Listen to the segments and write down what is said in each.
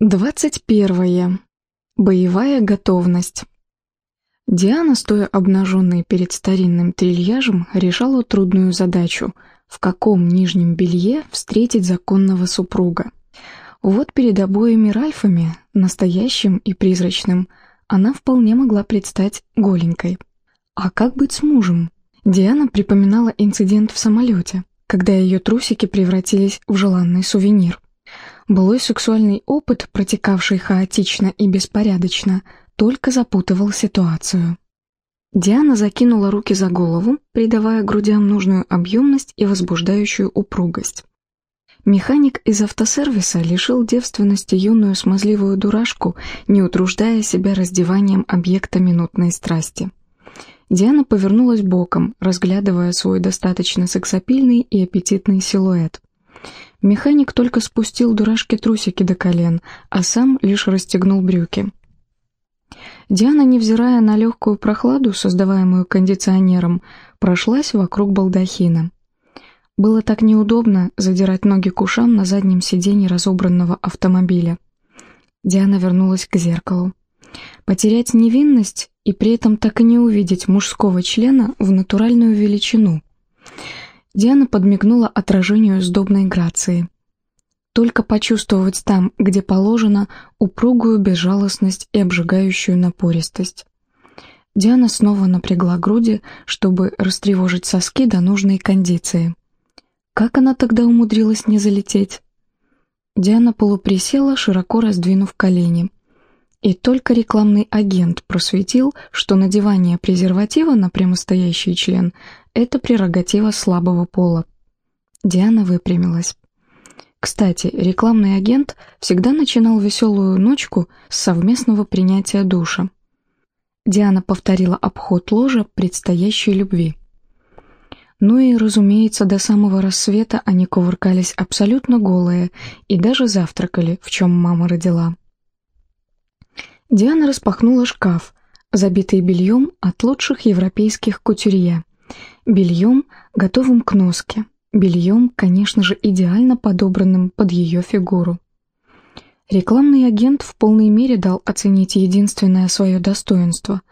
21. Боевая готовность. Диана, стоя обнаженной перед старинным трильяжем, решала трудную задачу – в каком нижнем белье встретить законного супруга. Вот перед обоими Ральфами, настоящим и призрачным, она вполне могла предстать голенькой. А как быть с мужем? Диана припоминала инцидент в самолете, когда ее трусики превратились в желанный сувенир. Былой сексуальный опыт, протекавший хаотично и беспорядочно, только запутывал ситуацию. Диана закинула руки за голову, придавая грудям нужную объемность и возбуждающую упругость. Механик из автосервиса лишил девственности юную смазливую дурашку, не утруждая себя раздеванием объекта минутной страсти. Диана повернулась боком, разглядывая свой достаточно сексапильный и аппетитный силуэт. Механик только спустил дурашке трусики до колен, а сам лишь расстегнул брюки. Диана, невзирая на легкую прохладу, создаваемую кондиционером, прошлась вокруг балдахина. Было так неудобно задирать ноги к ушам на заднем сиденье разобранного автомобиля. Диана вернулась к зеркалу. Потерять невинность и при этом так и не увидеть мужского члена в натуральную величину – Диана подмигнула отражению сдобной грации. Только почувствовать там, где положено, упругую безжалостность и обжигающую напористость. Диана снова напрягла груди, чтобы растревожить соски до нужной кондиции. Как она тогда умудрилась не залететь? Диана полуприсела, широко раздвинув колени. И только рекламный агент просветил, что надевание презерватива на прямостоящий член это прерогатива слабого пола. Диана выпрямилась. Кстати, рекламный агент всегда начинал веселую ночку с совместного принятия душа. Диана повторила обход ложа предстоящей любви. Ну и, разумеется, до самого рассвета они кувыркались абсолютно голые и даже завтракали, в чем мама родила. Диана распахнула шкаф, забитый бельем от лучших европейских кутюрье. Бельем, готовым к носке. Бельем, конечно же, идеально подобранным под ее фигуру. Рекламный агент в полной мере дал оценить единственное свое достоинство.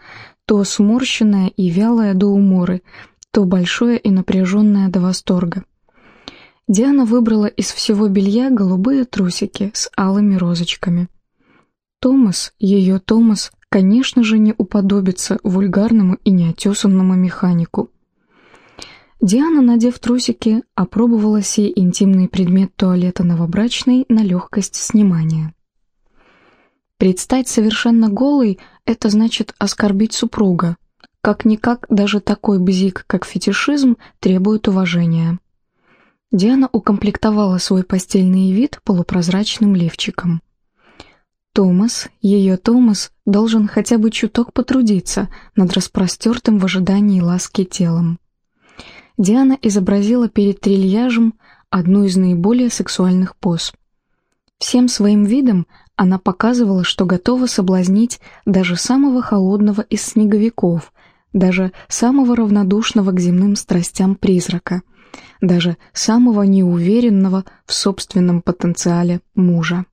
То сморщенное и вялое до уморы, то большое и напряженное до восторга. Диана выбрала из всего белья голубые трусики с алыми розочками. Томас, ее Томас, конечно же, не уподобится вульгарному и неотесанному механику. Диана, надев трусики, опробовала сей интимный предмет туалета новобрачной на легкость снимания. Предстать совершенно голой – это значит оскорбить супруга. Как-никак даже такой бзик, как фетишизм, требует уважения. Диана укомплектовала свой постельный вид полупрозрачным лифчиком. Томас, ее Томас, должен хотя бы чуток потрудиться над распростертым в ожидании ласки телом. Диана изобразила перед трильяжем одну из наиболее сексуальных поз. Всем своим видом она показывала, что готова соблазнить даже самого холодного из снеговиков, даже самого равнодушного к земным страстям призрака, даже самого неуверенного в собственном потенциале мужа.